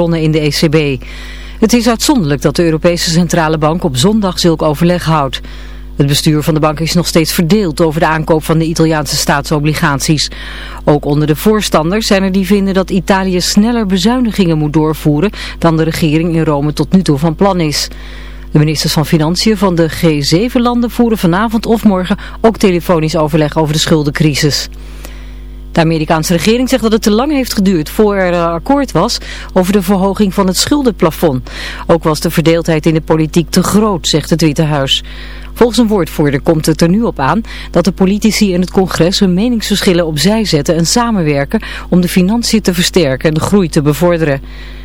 bronnen in de ECB. Het is uitzonderlijk dat de Europese Centrale Bank op zondag zulk overleg houdt. Het bestuur van de bank is nog steeds verdeeld over de aankoop van de Italiaanse staatsobligaties. Ook onder de voorstanders zijn er die vinden dat Italië sneller bezuinigingen moet doorvoeren dan de regering in Rome tot nu toe van plan is. De ministers van Financiën van de G7-landen voeren vanavond of morgen ook telefonisch overleg over de schuldencrisis. De Amerikaanse regering zegt dat het te lang heeft geduurd voor er akkoord was over de verhoging van het schuldenplafond. Ook was de verdeeldheid in de politiek te groot, zegt het Witte Huis. Volgens een woordvoerder komt het er nu op aan dat de politici in het congres hun meningsverschillen opzij zetten en samenwerken om de financiën te versterken en de groei te bevorderen.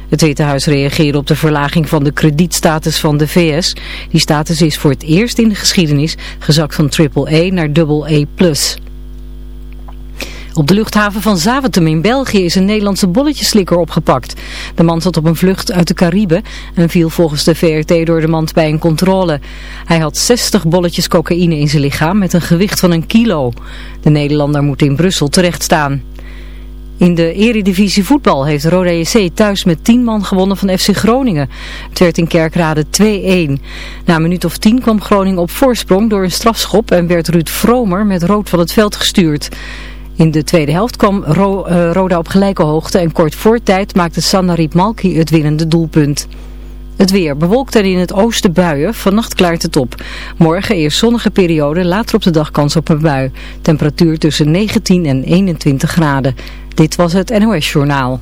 Het Witte Huis reageerde op de verlaging van de kredietstatus van de VS. Die status is voor het eerst in de geschiedenis gezakt van AAA naar AA+. Op de luchthaven van Zaventem in België is een Nederlandse bolletjeslikker opgepakt. De man zat op een vlucht uit de Cariben en viel volgens de VRT door de mand bij een controle. Hij had 60 bolletjes cocaïne in zijn lichaam met een gewicht van een kilo. De Nederlander moet in Brussel terecht staan. In de eredivisie voetbal heeft Roda JC thuis met 10 man gewonnen van FC Groningen. Het werd in Kerkrade 2-1. Na een minuut of 10 kwam Groningen op voorsprong door een strafschop en werd Ruud Vromer met rood van het veld gestuurd. In de tweede helft kwam uh, Roda op gelijke hoogte en kort voor tijd maakte Sanarip Malki het winnende doelpunt. Het weer bewolkt en in het oosten buien, vannacht klaart het op. Morgen eerst zonnige periode, later op de dag kans op een bui. Temperatuur tussen 19 en 21 graden. Dit was het NOS Journaal.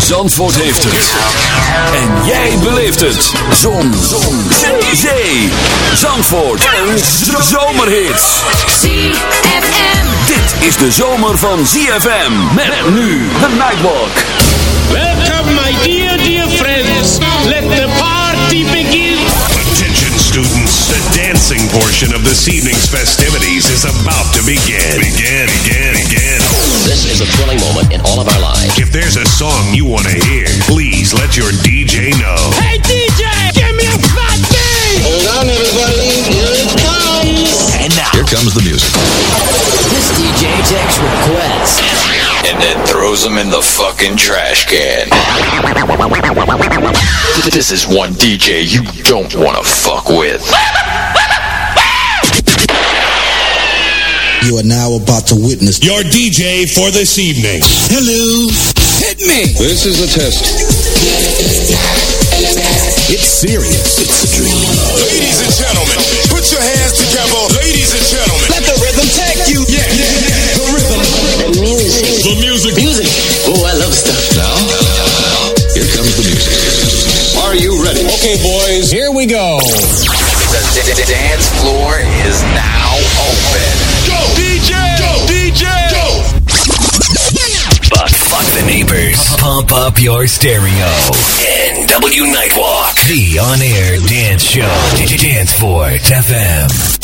Zandvoort heeft het. En jij beleeft het. Zon. Zon. Zee. Zee. Zandvoort. Een zomerhit. ZFM. Dit is de zomer van ZFM. Met nu de Nightwalk. Welcome my dear, dear friends. Let the party begin. Attention students, the dancing portion of this evening's festivities is about to begin. Begin, begin, begin. This is a thrilling moment in all of our lives. If there's a song you want to hear, please let your DJ know. Hey DJ, give me a fat beat. Hold on everybody, here it comes. And now. Here comes the music. This DJ takes requests. And then throws them in the fucking trash can. This is one DJ you don't want to fuck with. You are now about to witness Your DJ for this evening. Hello. Hit me. This is a test. It's serious. It's a dream. Ladies and gentlemen, put your hands together. Ladies and gentlemen. Let the rhythm take you. Yeah, yeah, music. The music. Music. Oh, I love stuff. Now, here comes the music. Are you ready? Okay, boys, here we go. The d- d- dance floor is now open. Go, DJ. Go, DJ. Go. But fuck the neighbors. Pump up your stereo. NW Nightwalk. The on-air dance show. Danceport FM.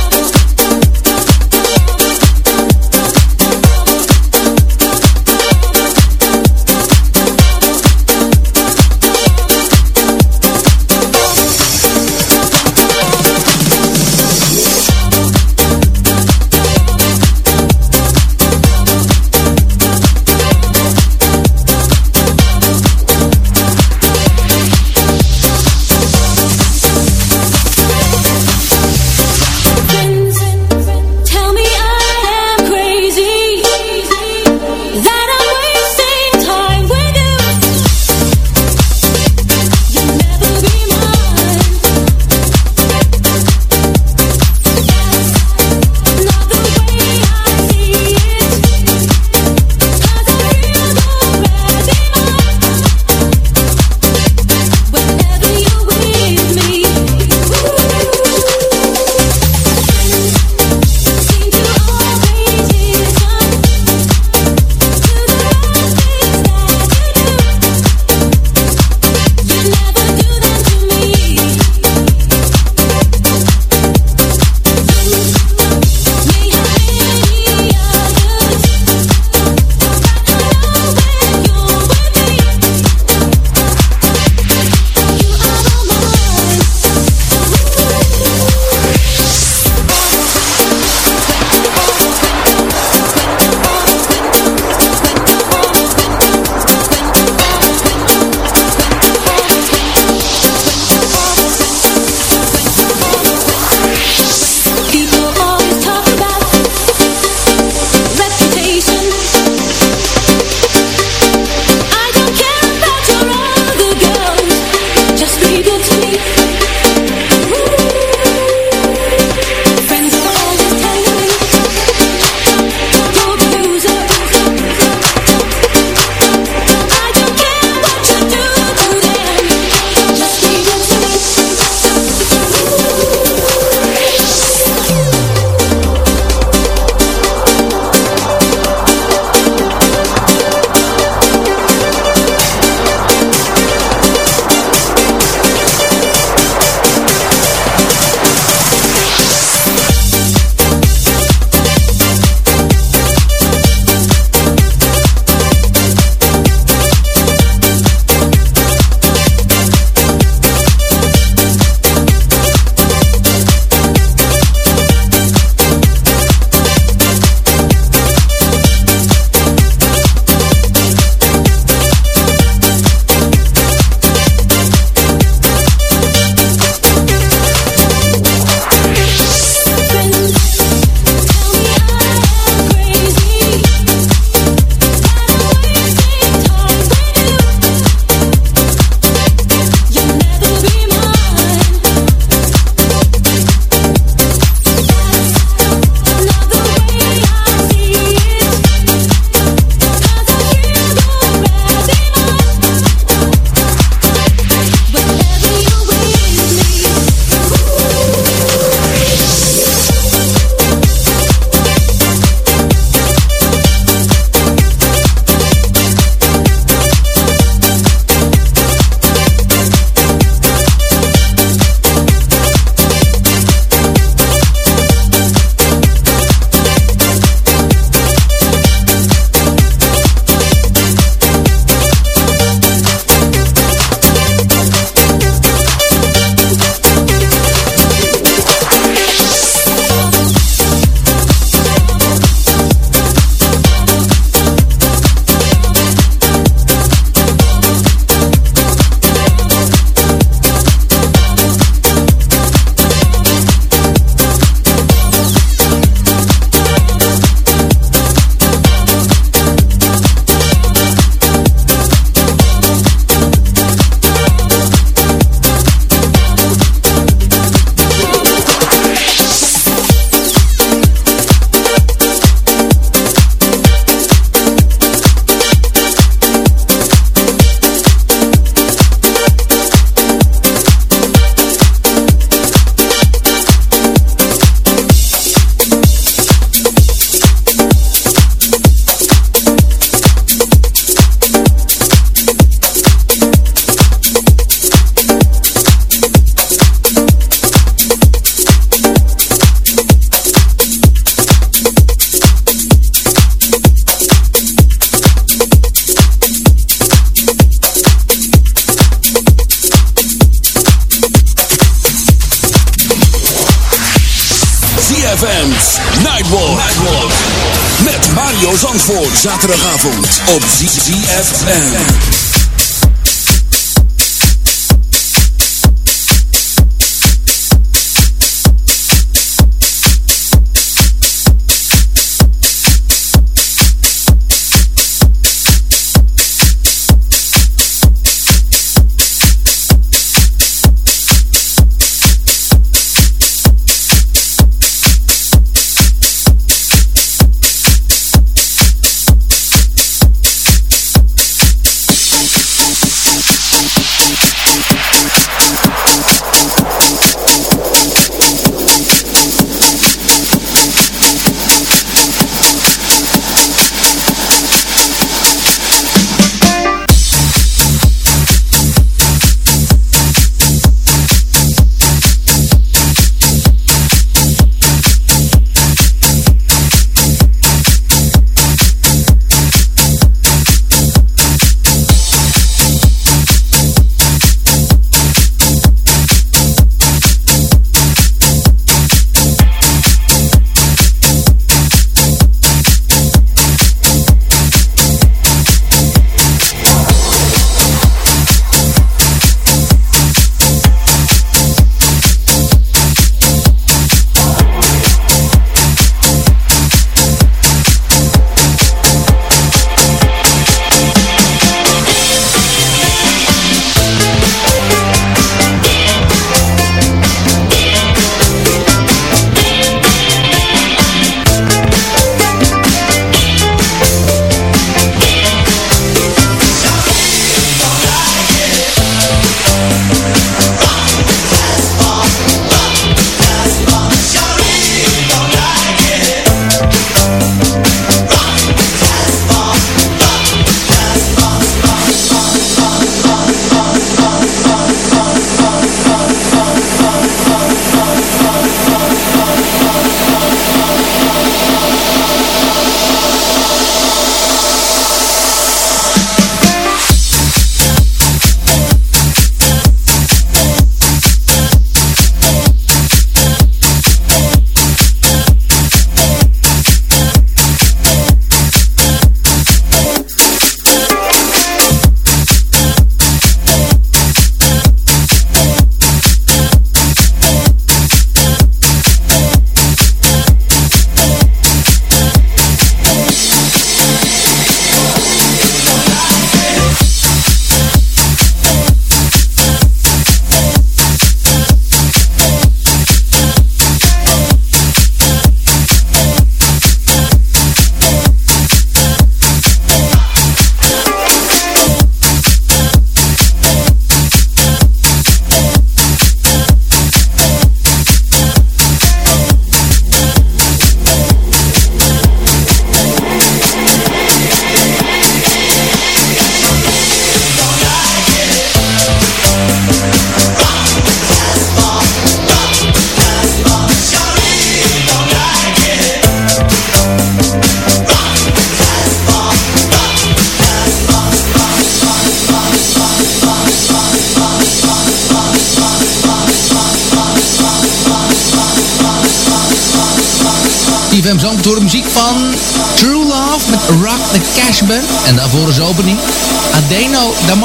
Op ZFM.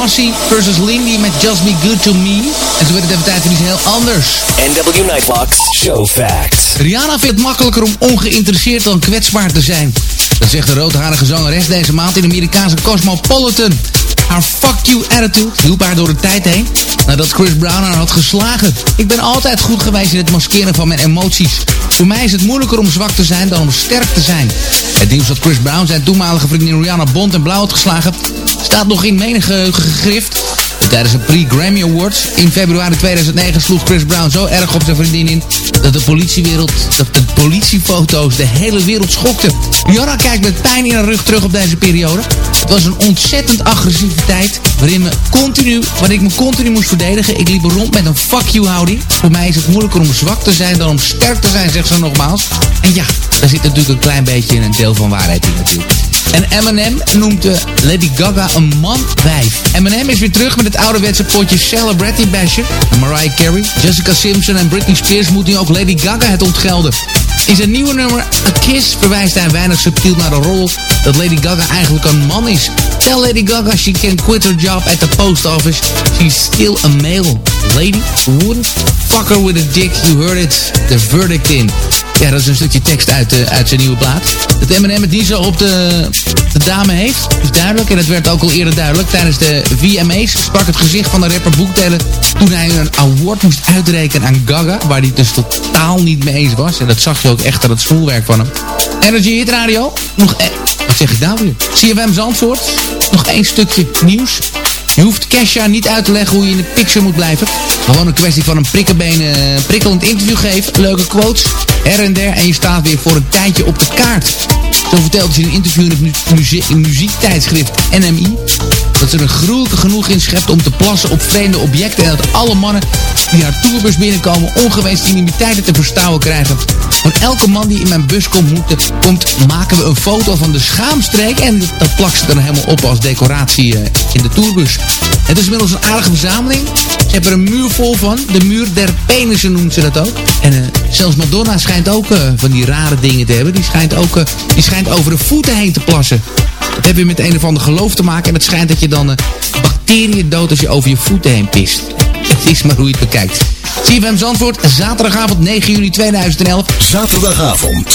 Versus Lindy met Just Be Good To Me. En zo werd het even tijd voor iets heel anders. NW Nightwalks Show Facts. Rihanna vindt het makkelijker om ongeïnteresseerd dan kwetsbaar te zijn. Dat zegt de roodharige zangeres deze maand in de Amerikaanse Cosmopolitan. Haar fuck you attitude hielp haar door de tijd heen nadat Chris Brown haar had geslagen. Ik ben altijd goed geweest in het maskeren van mijn emoties. Voor mij is het moeilijker om zwak te zijn dan om sterk te zijn. Het nieuws dat Chris Brown zijn toenmalige vriendin Rihanna Bond en blauw had geslagen... staat nog in menige gegrift. Tijdens een pre-Grammy Awards in februari 2009 sloeg Chris Brown zo erg op zijn vriendin in... dat de politiewereld, dat de politiefoto's de hele wereld schokten. Rihanna kijkt met pijn in haar rug terug op deze periode. Het was een ontzettend agressieve tijd waarin, me continu, waarin ik me continu moest verdedigen. Ik liep rond met een fuck you houding. Voor mij is het moeilijker om zwak te zijn dan om sterk te zijn, zegt ze nogmaals. En ja, daar zit natuurlijk een klein beetje een deel van waarheid in natuurlijk. En Eminem noemt uh, Lady Gaga een man-wijf. Eminem is weer terug met het ouderwetse potje Celebrity Basher. En Mariah Carey, Jessica Simpson en Britney Spears moeten nu ook Lady Gaga het ontgelden. In zijn nieuwe nummer A Kiss verwijst hij weinig subtiel naar de rol dat Lady Gaga eigenlijk een man is. Tell Lady Gaga she can quit her job at the post office. She's still a male. Lady wouldn't fuck her with a dick. You heard it. The verdict in. Ja, dat is een stukje tekst uit, uh, uit zijn nieuwe plaat. Dat Eminem het niet op de, de dame heeft, is duidelijk. En dat werd ook al eerder duidelijk. Tijdens de VMA's sprak het gezicht van de rapper Boektelen... toen hij een award moest uitrekenen aan Gaga... waar hij dus totaal niet mee eens was. En dat zag je ook echt aan het schoolwerk van hem. Energy Hit Radio. Nog... E wat zeg ik nou weer? CFM Zandvoort. Nog één stukje nieuws. Je hoeft Kesha niet uit te leggen hoe je in de picture moet blijven. Gewoon een kwestie van een uh, prikkelend interview geven. Leuke quotes, her en der. En je staat weer voor een tijdje op de kaart. Zo vertelde ze in een interview in het muzie muziektijdschrift NMI... dat ze er gruwelijke genoeg in schept om te plassen op vreemde objecten... en dat alle mannen die haar tourbus binnenkomen ongewenste intimiteiten te verstouwen krijgen. Van elke man die in mijn bus komt, komt maken we een foto van de schaamstreek... en dat plakt ze dan helemaal op als decoratie uh, in de tourbus. Het is inmiddels een aardige verzameling. Ze hebben er een muur vol van. De muur der penissen noemt ze dat ook. En uh, zelfs Madonna schijnt ook uh, van die rare dingen te hebben. Die schijnt ook uh, die schijnt over de voeten heen te plassen. Dat heeft weer met een of ander geloof te maken. En het schijnt dat je dan bacteriën dood als je over je voeten heen pist. Het is maar hoe je het bekijkt. CFM Zandvoort, zaterdagavond 9 juni 2011. Zaterdagavond,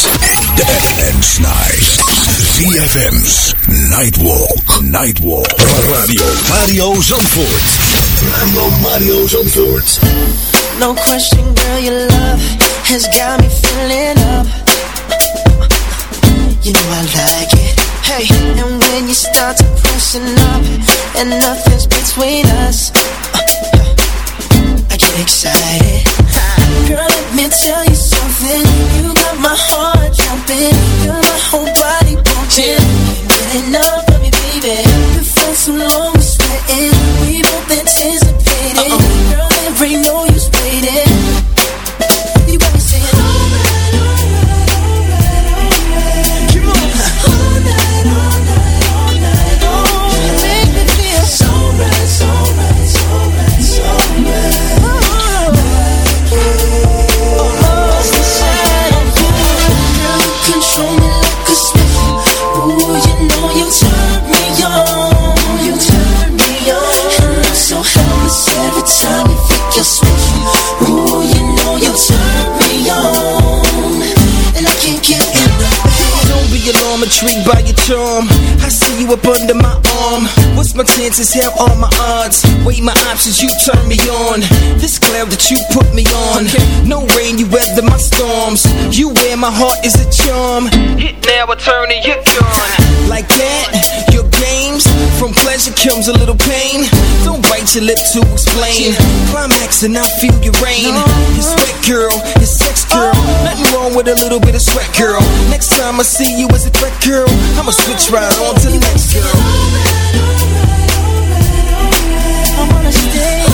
de FM's Night. CFM's Nightwalk. Nightwalk. Radio Mario Zandvoort. Radio Mario Zandvoort. No question, girl, your love has got me filling up. You know I like it. Hey, and when you start to pressing up, and nothing's between us, excited. Girl, let me tell you something. You got my heart jumping, my whole body pumping. Get enough of me, baby. For so long, we're sweating. We both anticipating. Girl, there ain't no use waiting. You got me saying, intrigued by your charm. I see you up under my arm. What's my chances? Hell, all my odds. Weigh my options, you turn me on. This cloud that you put me on. No rain, you weather my storms. You wear my heart is a charm. Hit now, I turn and you're gone. Like that, your games. From pleasure comes a little pain. Don't bite your lip to explain. Climax and I feel your rain. Your sweat girl, your sex girl. Nothing wrong with a little bit of sweat girl. Next time I see you as a threat girl, I'ma switch right on to the next girl. I wanna stay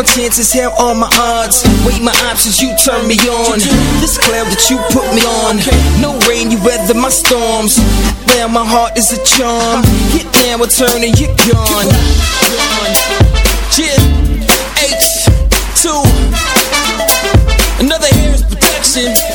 my chances? Hell, all my odds. Wait, my options, you turn me on. This cloud that you put me on. No rain, you weather my storms. Now my heart is a charm. Hit now, I turn and you're gone. Yeah, H2. Another hair protection.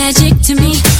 magic to me.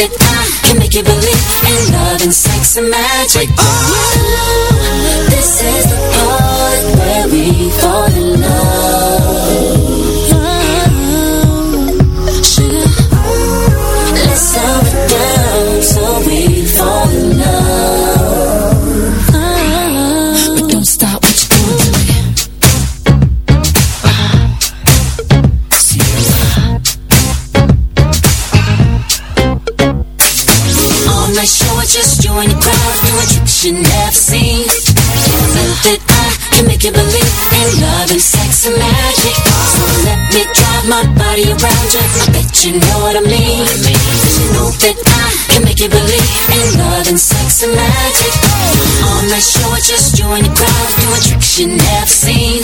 sit down and make you believe in love and sex and magic. Oh. You know what I mean. You know that I can make you believe In love and sex and magic. On my show it's just you and the crowd Doing tricks you never seen.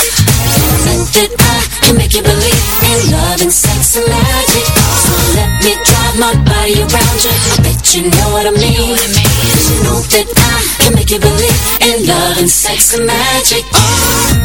Know that I can make you believe In love and sex and magic. So let me drive my body around you I bet you know what I mean. You know that I can make you believe In love and sex and magic. oh.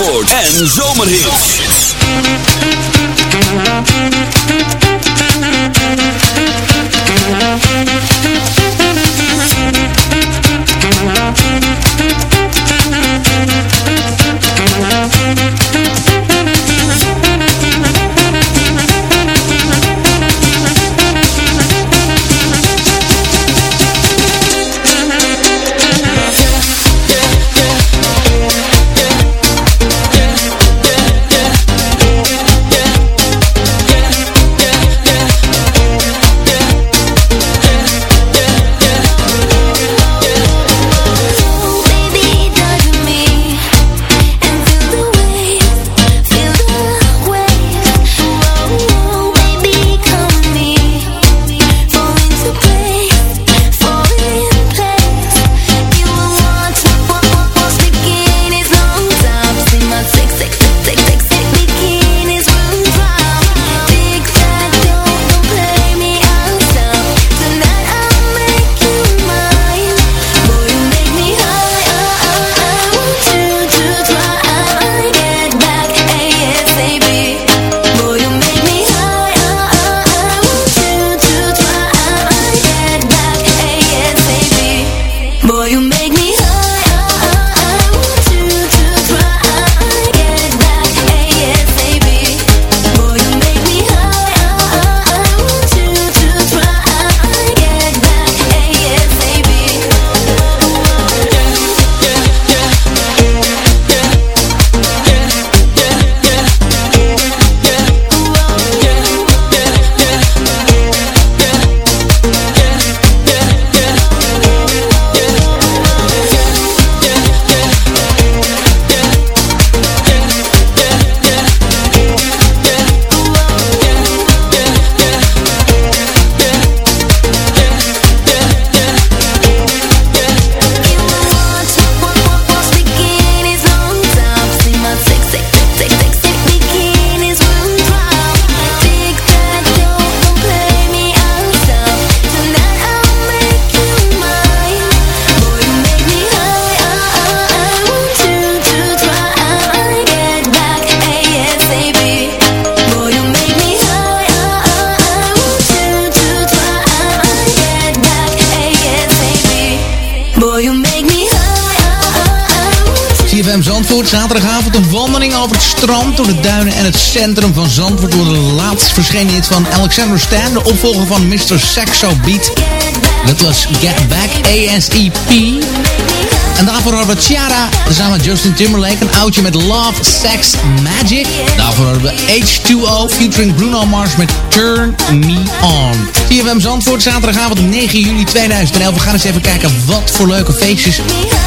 En Zomerhits. Zaterdagavond een wandeling over het strand, door de duinen en het centrum van Zandvoort. Door de laatst verschenen hit van Alexander Stan, de opvolger van Mr. Saxo Beat. Dat was Get Back ASEP. En daarvoor hadden we Ciara samen met Justin Timberlake. Een oudje met Love, Sex, Magic. Daarvoor hadden we H2O featuring Bruno Mars met Turn Me On. CFM Zandvoort, zaterdagavond 9 juli 2011. We gaan eens even kijken wat voor leuke feestjes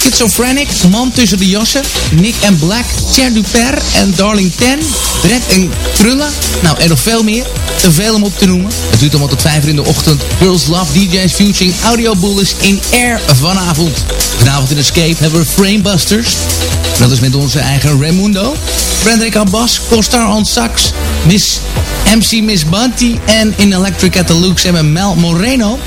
Schizophrenic, Man tussen de jassen, Nick and Black, Cher Duper en Darling Ten, Dredd en Krullen. Nou, en nog veel meer. Te veel om op te noemen. Het duurt allemaal tot 5 uur in de ochtend. Girls Love DJs featuring Audio Bullies in Air vanavond. Vanavond in Escape hebben we Framebusters. Dat is met onze eigen Raimundo. Frederik Abbas, Costar on Sax, Miss MC Miss Bunty en in Electric at the Lux hebben Mel Moreno.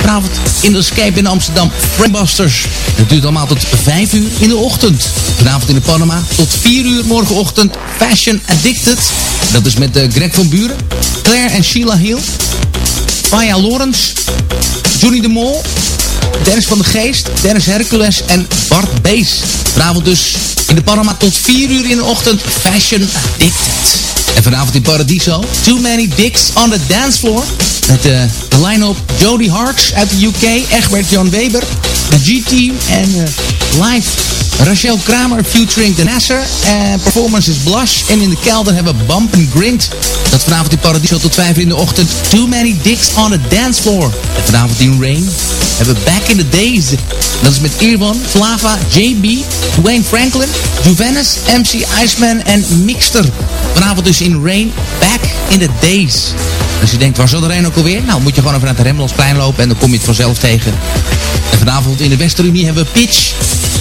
Vanavond in de Escape in Amsterdam, Framebusters. Het duurt allemaal tot 5 uur in de ochtend. Vanavond in de Panama tot 4 uur morgenochtend Fashion Addicted. Dat is met uh, Greg van Buren, Claire en Sheila Hill, Maya Lawrence, Johnny de Mol, Dennis van de Geest, Dennis Hercules en Bart Bees. Vanavond dus in de Panama tot 4 uur in de ochtend. Fashion Addicted. En vanavond in Paradiso, Too Many Dicks on the Dance Floor. Met uh, de line-up Jody Harks uit de UK, Egbert Jan Weber, de G-Team. En uh, live Rachel Kramer featuring The Nasser. En performance is Blush. En in de kelder hebben we Bump and Grind. Dat vanavond in Paradiso tot 5 in de ochtend. Too Many Dicks on the Dance Floor. En vanavond in Rain hebben we Back in the Days. Dat is met Irwan, Flava, JB, Dwayne Franklin, Juvenis, MC Iceman en Mixter. Vanavond dus in Rain, Back in the Days. Als je denkt, waar zal de Rain ook alweer? Nou, moet je gewoon even naar het Remmelsplein lopen en dan kom je het vanzelf tegen. En vanavond in de Westerunie hebben we Pitch.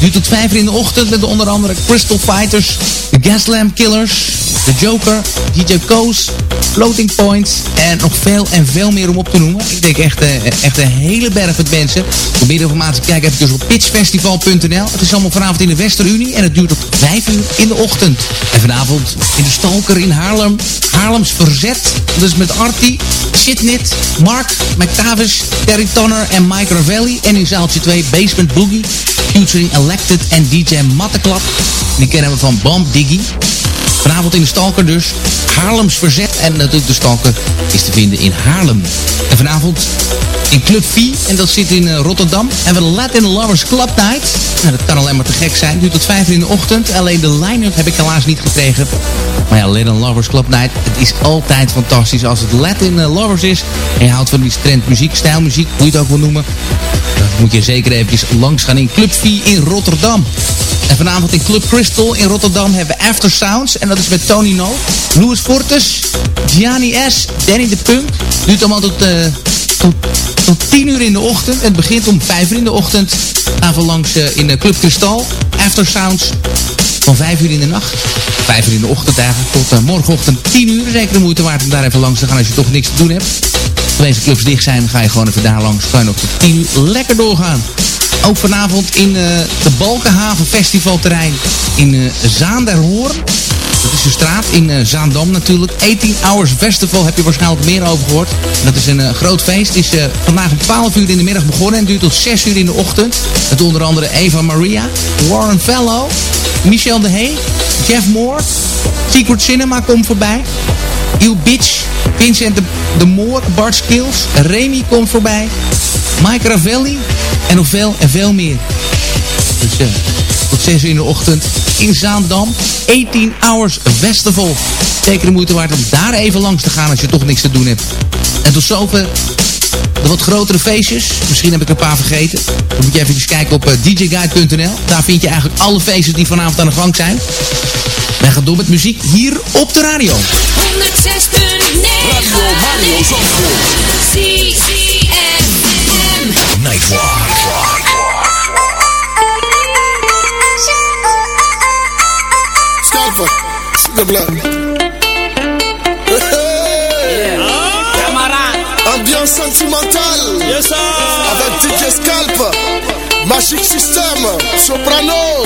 Nu tot 5 uur in de ochtend met onder andere Crystal Fighters, de Gaslamp Killers, de Joker, DJ Koos, Floating Points en nog veel en veel meer om op te noemen. Ik denk echt, uh, echt een hele berg met mensen. Voor meer informatie kijk even op pitchfestival.nl. Het is allemaal vanavond in de Westerunie en het duurt tot 5 uur in de ochtend. En vanavond in de Stalker in Haarlem, Haarlems Verzet. Dat is met Artie, Shitnit, Mark, McTavish, Terry Tonner en Mike Ravelli. En in zaaltje 2 Basement Boogie, featuring Elected en DJ Matteklap. Die kennen we van Bomb Diggy. Vanavond in de Stalker dus. Haarlems Verzet. En natuurlijk de Stalker is te vinden in Haarlem. En vanavond in Club V. En dat zit in uh, Rotterdam. En we Latin Lovers Club Night. Nou, dat kan alleen maar te gek zijn. Duurt tot 5 uur in de ochtend. Alleen de line-up heb ik helaas niet gekregen. Maar ja, Latin Lovers Club Night. Het is altijd fantastisch als het Latin Lovers is. En je houdt van die trend muziek, stijlmuziek. Hoe je het ook wil noemen. Dan moet je zeker eventjes langs gaan in Club V in Rotterdam. En vanavond in Club Crystal in Rotterdam hebben we After Sounds. En dat is met Tony No, Louis Fortes, Gianni S, Danny de Punk. Duurt allemaal tot, uh, tot, tot 10 uur in de ochtend. Het begint om 5 uur in de ochtend. Gaan langs uh, in Club Crystal. After Sounds van 5 uur in de nacht. 5 uur in de ochtend eigenlijk tot uh, morgenochtend 10 uur. Zeker de moeite waard om daar even langs te gaan als je toch niks te doen hebt. Als deze clubs dicht zijn, ga je gewoon even daar langs. Kan je nog tot 10 uur lekker doorgaan. Ook vanavond in uh, de Balkenhaven Festivalterrein in uh, Zaanderhoorn. Dat is de straat in Zaandam natuurlijk. 18 Hours Festival heb je waarschijnlijk meer over gehoord. Dat is een groot feest. is vandaag om 12 uur in de middag begonnen en duurt tot 6 uur in de ochtend. Met onder andere Eva Maria, Warren Fellow, Michel de Hey, Jeff Moore, Secret Cinema komt voorbij. Il Bitch, Vincent de, de Moor, Bart Skills, Remy komt voorbij. Mike Ravelli en nog veel en veel meer. Dus uh, tot 6 uur in de ochtend in Zaandam. 18 Hours Festival. Zeker de moeite waard om daar even langs te gaan als je toch niks te doen hebt. En tot zover de wat grotere feestjes. Misschien heb ik een paar vergeten. Dan moet je even kijken op uh, djguide.nl. Daar vind je eigenlijk alle feestjes die vanavond aan de gang zijn. Wij gaan door met muziek hier op de radio. 106.9 Radio Mario Zandvoort. CCFM Nightwalk. Sentimentale. Yes, sir. Avec DJ Scalp. Magic System. Soprano.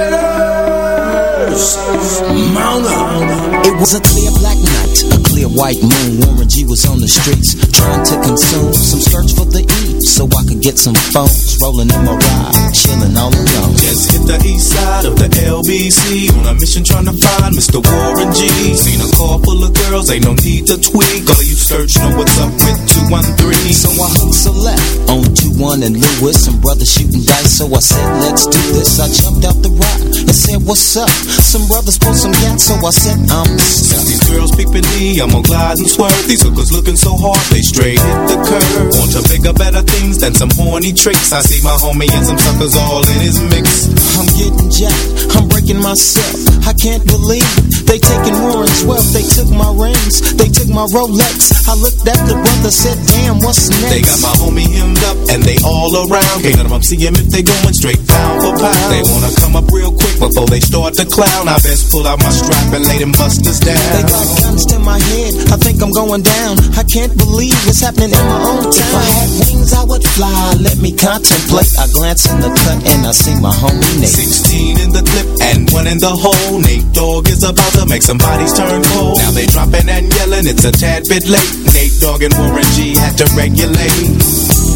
mount. It was a clear black night, clear white moon. Warren G was on the streets trying to consume some search for the E, so I could get some phones. Rolling in my ride, chilling all alone. Just hit the east side of the LBC on a mission trying to find Mr. Warren G. Seen a car full of girls, ain't no need to tweak. All you search know what's up with 213. So I hooked a left on 2-1 and Lewis. Some brothers shooting dice, so I said, let's do this. I jumped out the ride and said, what's up? Some brothers pulled some gas, so I said, I'm stuck. these girls peeping me, I'm gonna glide and swerve. These hookers looking so hard, they straight hit the curve. Want to bigger, better things than some horny tricks. I see my homie and some suckers all in his mix. I'm getting jacked, I'm breaking myself. I can't believe they taking Warren's wealth. They took my rings, they took my Rolex. I looked at the brother, said, damn, what's next? They got my homie hemmed up and they all around. Can't none of them see him if they going straight pound for pound. They wanna come up real quick before they start to clown. I best pull out my strap and lay them busters down. They got guns to my head, I think I'm going down. I can't believe it's happening in my own town. If I had wings, I would fly. Let me contemplate. I glance in the cut and I see my homie Nate. 16 in the clip and one in the hole. Nate Dogg is about to make somebody's turn cold. Now they dropping and yelling, it's a tad bit late. Nate Dogg and Warren G had to regulate.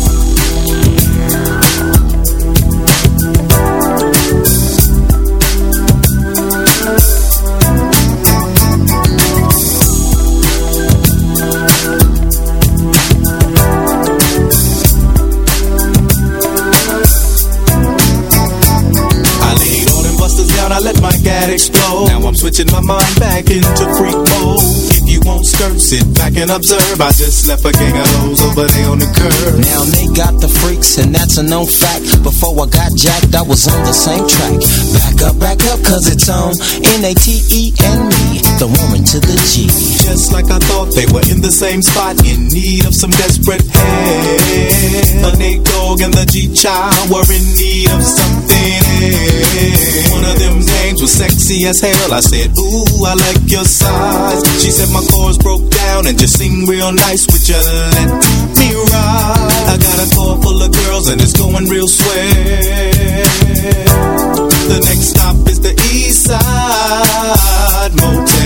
Explode. Now I'm switching my mind back into freak mode. If you won't skirt, sit back and observe. I just left a gang of hoes over there on the curb. Now they got the freaks, and that's a known fact. Before I got jacked, I was on the same track. Back up, back up, cause it's on N-A-T-E and me, the woman to the G. Just like I thought they were in the same spot, in need of some desperate help. The Nate Dogg and the G Child were in need of something else. One of them names was sexy as hell. I said, Ooh, I like your size. She said my chords broke down and just sing real nice. Would you let me ride? I got a car full of girls and it's going real swell. The next stop is the East Side Motel.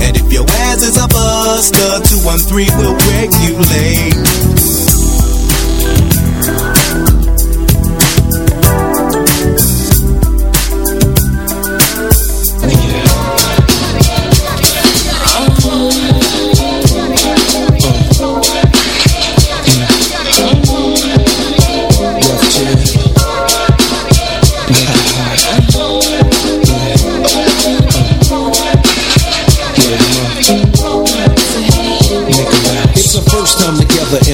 And if your ass is a buster, 213 will regulate. It's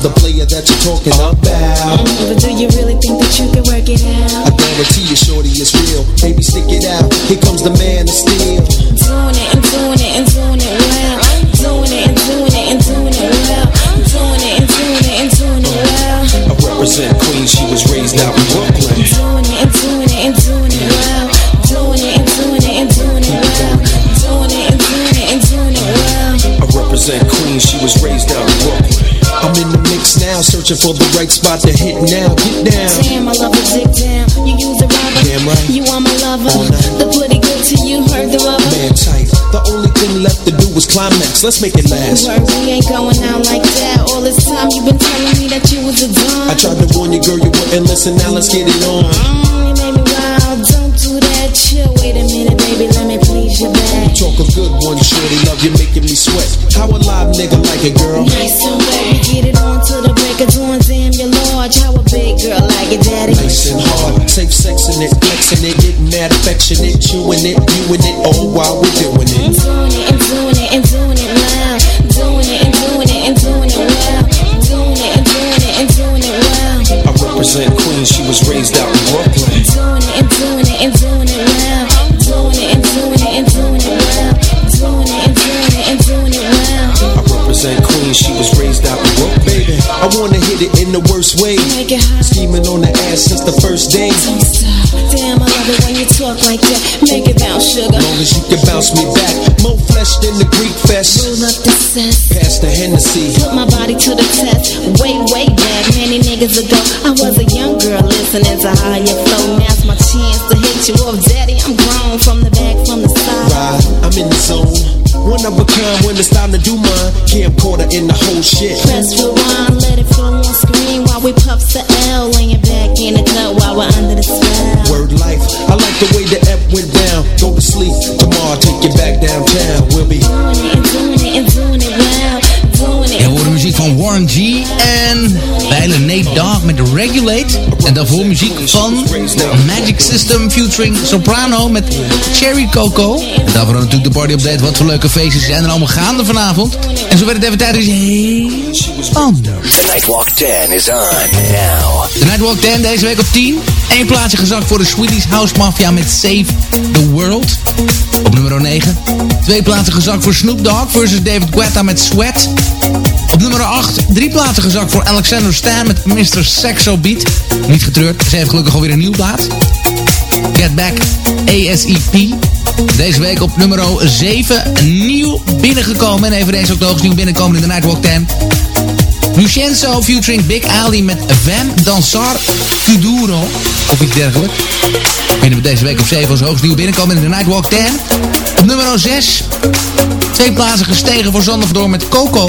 the player that you're talking about. But do you really think that you can work it out? I guarantee you, shorty, it's real. Baby, stick it out. Here comes the man of steel. Doing it and doing it and doing it well. Doing it and doing it and doing it well. Doing it and doing it and doing it well. I represent Queens, she was raised out in Brooklyn. Searching for the right spot to hit now. Get down. Damn, I love a dick down. You use a rubber. Damn right. You are my lover. The pretty good to you, heard the rubber. Man tight. The only thing left to do was climax. Let's make it last. Word, we ain't going out like that. All this time you been telling me that you was a I dime. tried to warn you, girl, you wouldn't listen. Now let's get it on. Mm, a good one, shorty. Love you, making me sweat. How a live nigga like it, girl? Nice and wet. We get it on to the break of dawn. Damn, you're large. How a big girl like it, daddy. Nice and hard, safe sexing it, flexing it, getting mad affectionate, chewing it, viewing it, all while we're doing it. The worst way. Make it hot. Scheming on the ass since the first day. Don't stop. Damn, I love it when you talk like that. Make it bounce, sugar. Long as you can bounce me back. More flesh than the Greek fest. Roll up the set. Pass the Hennessy. Put my body to the test. Way, way back, many niggas ago. I was a young girl listening to higher flow. Now's my chance to hit you up, daddy. I'm grown from the back, from the side. Ride, I'm in the zone. A kind when it's time to do mine. Camcorder in the whole shit. Press rewind, let it flow on screen while we puff the L. Laying back in the cut while we're under the spell. Word life. I like the way the F went down. Go to sleep. Tomorrow I'll take you back downtown. We'll be van Warren G en Bijle Nate Dogg met Regulate. En daarvoor muziek van Magic System featuring Soprano met Cherry Coco. En daarvoor natuurlijk de party update. Wat voor leuke feestjes zijn er allemaal gaande vanavond. En zo werd het even tijd is heel anders. The Nightwalk 10 is on now. De Nightwalk 10 deze week op 10. Eén plaatsje gezakt voor de Swedish House Mafia met Save the World. Op nummer 9. Twee plaatsen gezakt voor Snoop Dogg versus David Guetta met Sweat. Op nummer 8. Drie plaatsen gezakt voor Alexander Stan met Mr. Sexo Beat. Niet getreurd, ze heeft gelukkig alweer een nieuw plaat. Get Back ASEP. Deze week op nummer 7 nieuw binnengekomen. En eveneens ook de hoogst nieuw binnenkomen in de Nightwalk 10. Lucenzo featuring Big Ali met Van Dansar Kuduro. Of iets dergelijks. Vinden we deze week op 7 als hoogst nieuw binnenkomen in de Nightwalk 10. Op nummer 6. Twee plaatsen gestegen voor Zandvoort met Coco.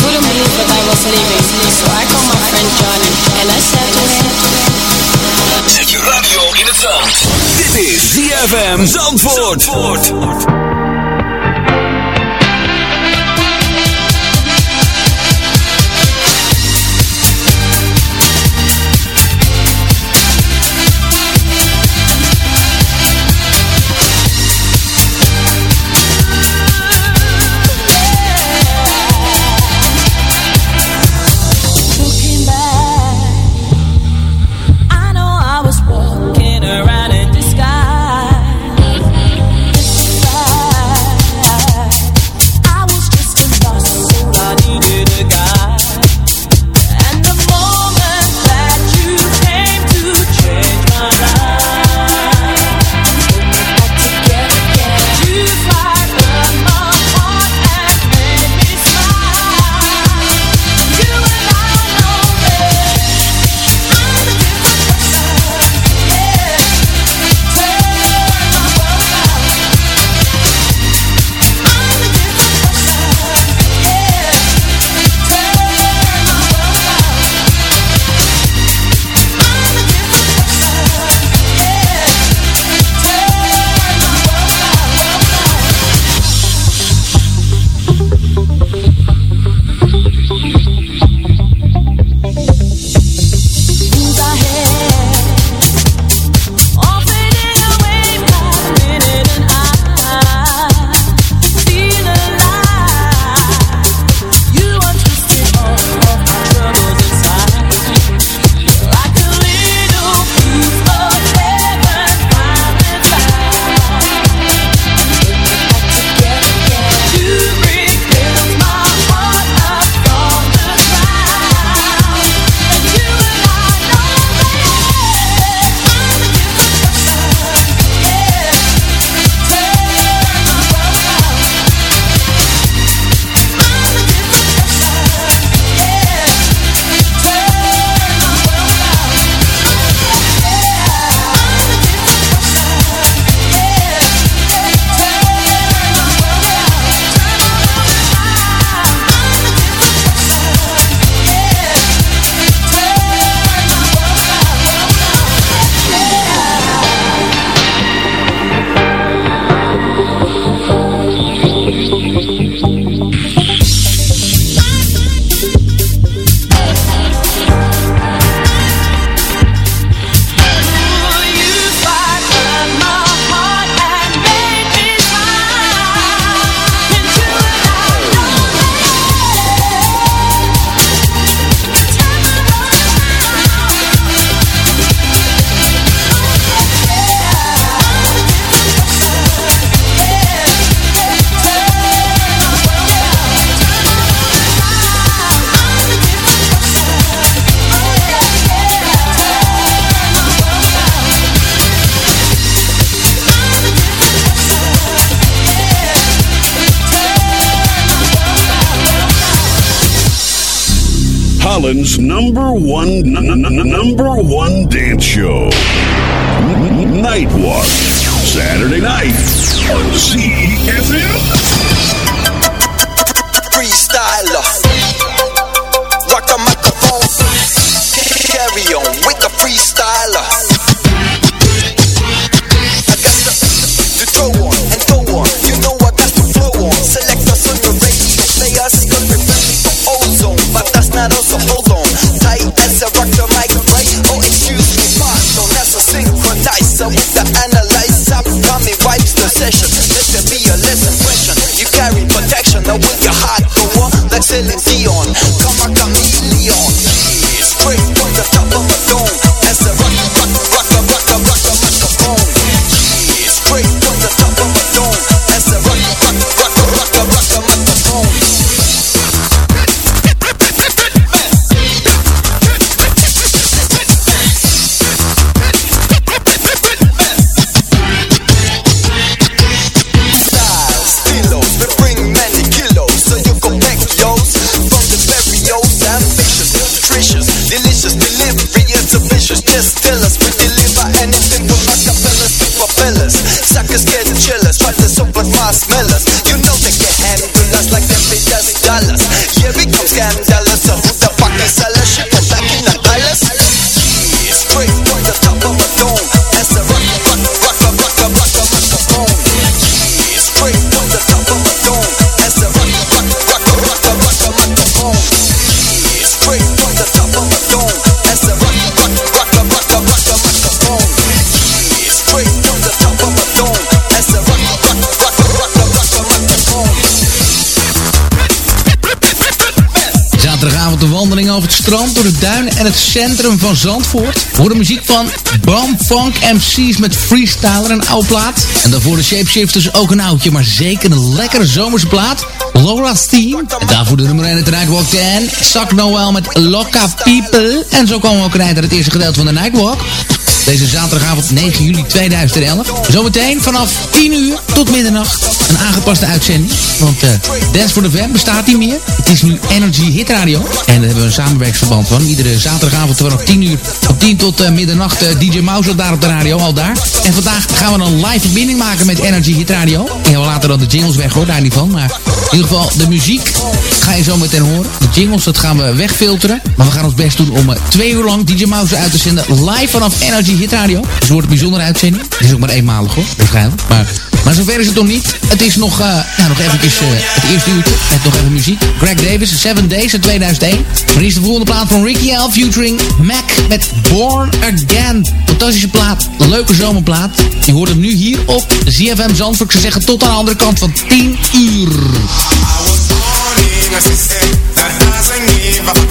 couldn't believe that I was leaving, so I called my friend Johnny and I said to him. Zet je radio in het zand. Dit is ZFM Zandvoort. Looking one, n- n- n- number one dance show. N- Nightwalk. Saturday night on CFM. Strand, door de duinen en het centrum van Zandvoort. Voor de muziek van Bam Funk MC's met Freestyler, een oude plaat. En daarvoor de Shapeshifters ook een oudje, maar zeker een lekkere zomerse plaat. Laura's Team. En daarvoor de nummer 1 in de Nightwalk 10. Zak Noel met Loca People. En zo komen we ook aan het eerste gedeelte van de Nightwalk. Deze zaterdagavond 9 juli 2011. Zometeen vanaf 10 uur tot middernacht een aangepaste uitzending. Want eh Dance for the Fan bestaat niet meer. Het is nu Energy Hit Radio. En daar hebben we een samenwerksverband van. Iedere zaterdagavond vanaf 10 uur. Op 10 tot eh, middernacht eh, DJ Mouse daar op de radio, al daar. En vandaag gaan we een live verbinding maken met Energy Hit Radio. En we laten dan de jingles weg hoor, daar niet van. Maar in ieder geval de muziek ga je zo meteen horen. De jingles, dat gaan we wegfilteren. Maar we gaan ons best doen om eh, twee uur lang DJ Mouse uit te zenden. Live vanaf Energy Hit Radio. Dus het wordt een bijzondere uitzending. Het is ook maar eenmalig hoor, waarschijnlijk. Maar, maar zover is het nog niet. Het is nog, nou, nog eventjes eh, het eerste uurtje. Met nog even muziek. Greg Davis, Seven Days in 2001. Maar is de volgende plaat van Ricky L. Featuring Mac met Born Again. Fantastische plaat. Leuke zomerplaat. Je hoort hem nu hier op ZFM Zandvoort. Ze zeggen tot aan de andere kant van 10 uur. your system. That doesn't give up.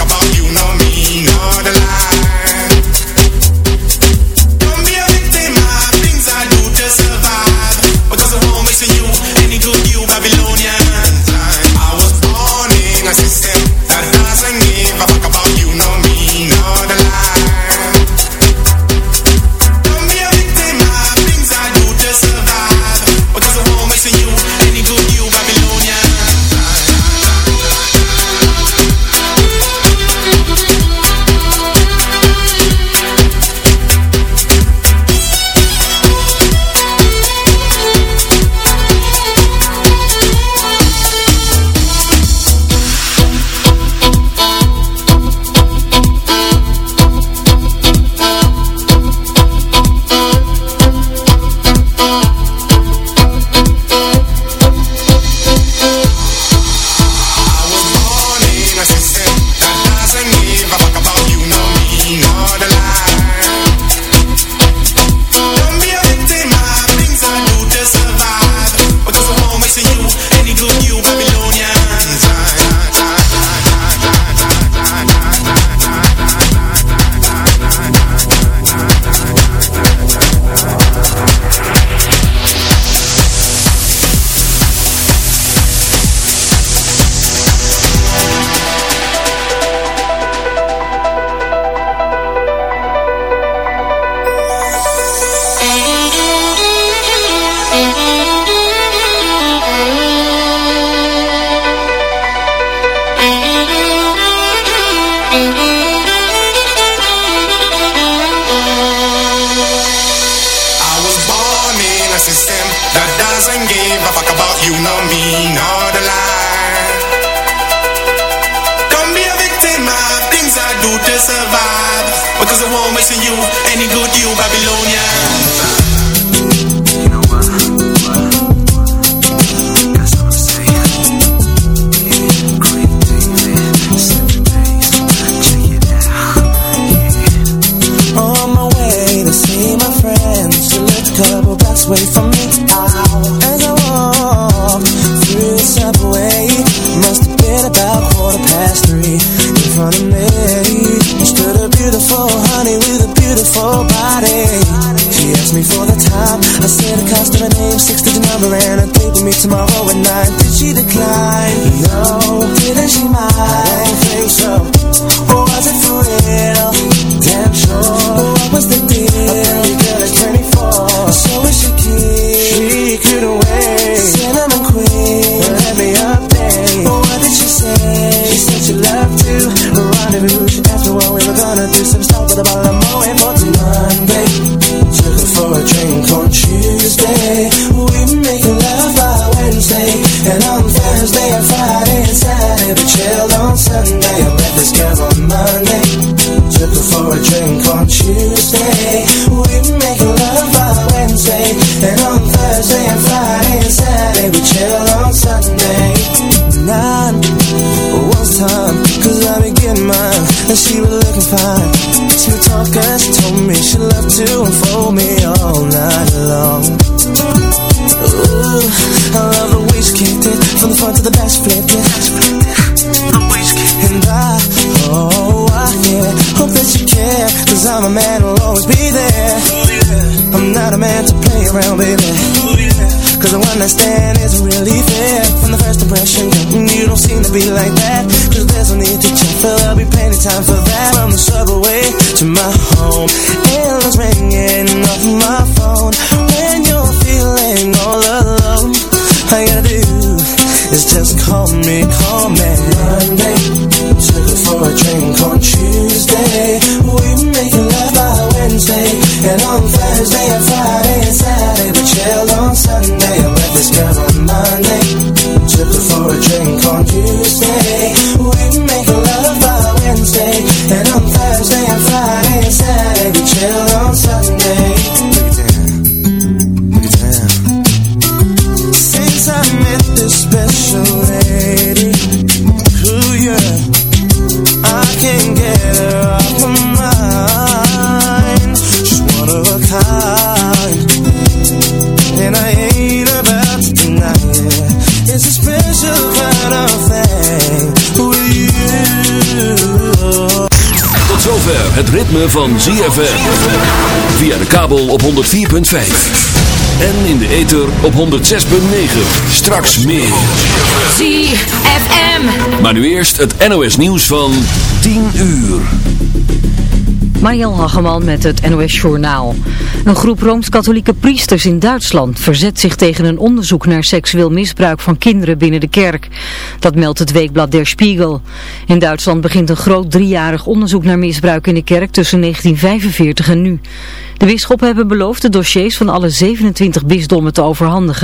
About you, no me, no the lie. Don't be a victim of things I do to survive. Because I won't miss you, any good you Babylonians. On my way history in front of me. Stood a beautiful honey with a beautiful body. She asked me for the time. I said the customer name, six digit number, and a date with me tomorrow at nine. Did she decline? No, didn't she mind? I don't think so. Or was it for real? Damn sure. You care, cause I'm a man who'll always be there. I'm not a man to play around, baby. Cause the one I stand isn't really fair. From the first impression, you don't seem to be like that. Cause there's no need to check, but there'll be plenty time for that. From the subway to my home Endless ringing off my phone. When you're feeling all alone you gotta do is just call me, call me. Monday, took her for a drink on Tuesday. We make love by Wednesday And on Thursday and Friday and Saturday We chill on Sunday. I met this girl on Monday Took her for a drink on Tuesday. We make love by Wednesday And on Thursday and Friday and Saturday We chill het ritme van ZFM. Via de kabel op 104.5. En in de ether op 106.9. Straks meer. ZFM. Maar nu eerst het NOS nieuws van 10 uur. Mariel Hageman met het NOS Journaal. Een groep Rooms-Katholieke priesters in Duitsland verzet zich tegen een onderzoek naar seksueel misbruik van kinderen binnen de kerk. Dat meldt het weekblad Der Spiegel. In Duitsland begint een groot driejarig onderzoek naar misbruik in de kerk tussen 1945 en nu. De bisschoppen hebben beloofd de dossiers van alle 27 bisdommen te overhandigen.